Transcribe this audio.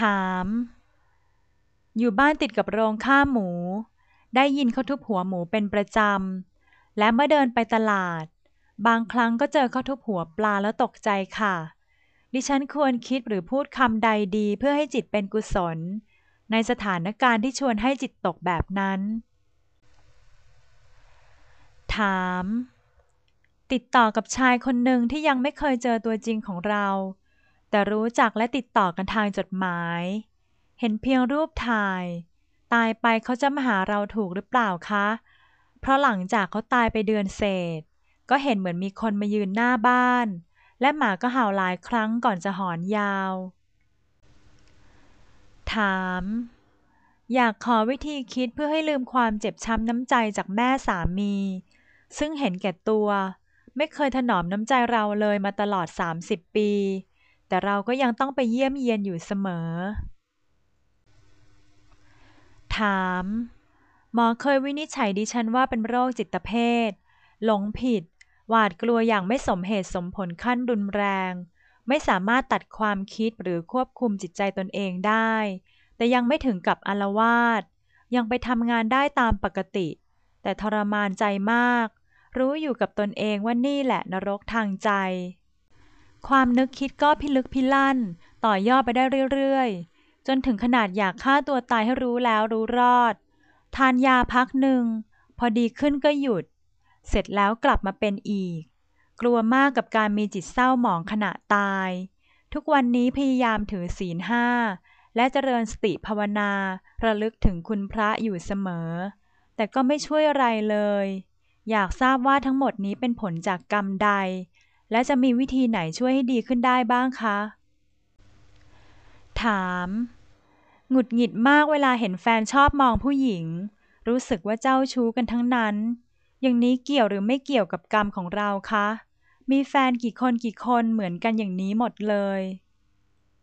ถาม อยู่บ้านติดกับโรงฆ่าหมู ได้ยินเขาทุบหัวหมูเป็นประจำ และเมื่อเดินไปตลาด บางครั้งก็เจอเขาทุบหัวปลาแล้วตกใจค่ะ ดิฉันควรคิดหรือพูดคำใดดีเพื่อให้จิตเป็นกุศล ในสถานการณ์ที่ชวนให้จิตตกแบบนั้น ถามติดต่อกับชายคนหนึ่งที่ยังไม่เคยเจอตัวจริงของเรา แต่รู้จักและติดต่อกันทางจดหมาย เห็นเพียงรูปถ่าย ตายไปเขาจะมาหาเราถูกหรือเปล่าคะ เพราะหลังจากเขาตายไปเดือนเศษ ก็เห็นเหมือนมีคนมายืนหน้าบ้าน และหมาก็เห่าหลายครั้งก่อนจะหอนยาว ถาม อยากขอวิธีคิดเพื่อให้ลืมความเจ็บช้ำน้ำใจจากแม่สามี ซึ่งเห็นแก่ตัว ไม่เคยถนอมน้ำใจเราเลยมาตลอด 30 ปี แต่เราก็ยังต้องไปเยี่ยมเยียนอยู่เสมอ ถาม หมอเคยวินิจฉัยดิฉันว่าเป็นโรคจิตเภท หลงผิด หวาดกลัวอย่างไม่สมเหตุสมผลขั้นรุนแรง ไม่สามารถตัดความคิดหรือควบคุมจิตใจตนเองได้ แต่ยังไม่ถึงกับอาลวาดยังไปทำงานได้ตามปกติ แต่ทรมานใจมาก รู้อยู่กับตนเองว่านี่แหละนรกทางใจ ความนึกคิดก็พิลึกพิลั่น ต่อยอดไปได้เรื่อยๆ จนถึงขนาดอยากฆ่าตัวตายให้รู้แล้วรู้รอด ทานยาพักหนึ่ง พอดีขึ้นก็หยุด เสร็จแล้วกลับมาเป็นอีก กลัวมากกับการมีจิตเศร้าหมองขณะตาย ทุกวันนี้พยายามถือศีลห้าและเจริญสติภาวนาระลึกถึงคุณพระอยู่เสมอ แต่ก็ไม่ช่วยอะไรเลย อยากทราบว่าทั้งหมดนี้เป็นผลจากกรรมใด และจะมีวิธีไหนช่วยให้ดีขึ้นได้บ้างคะ ถาม หงุดหงิดมากเวลาเห็นแฟนชอบมองผู้หญิง รู้สึกว่าเจ้าชู้กันทั้งนั้น อย่างนี้เกี่ยวหรือไม่เกี่ยวกับกรรมของเราคะ มีแฟนกี่คนกี่คนเหมือนกันอย่างนี้หมดเลย